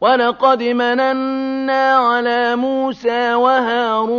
وَلَقَدْ مَنَنَّا عَلَىٰ مُوسَىٰ وَهَارُونَ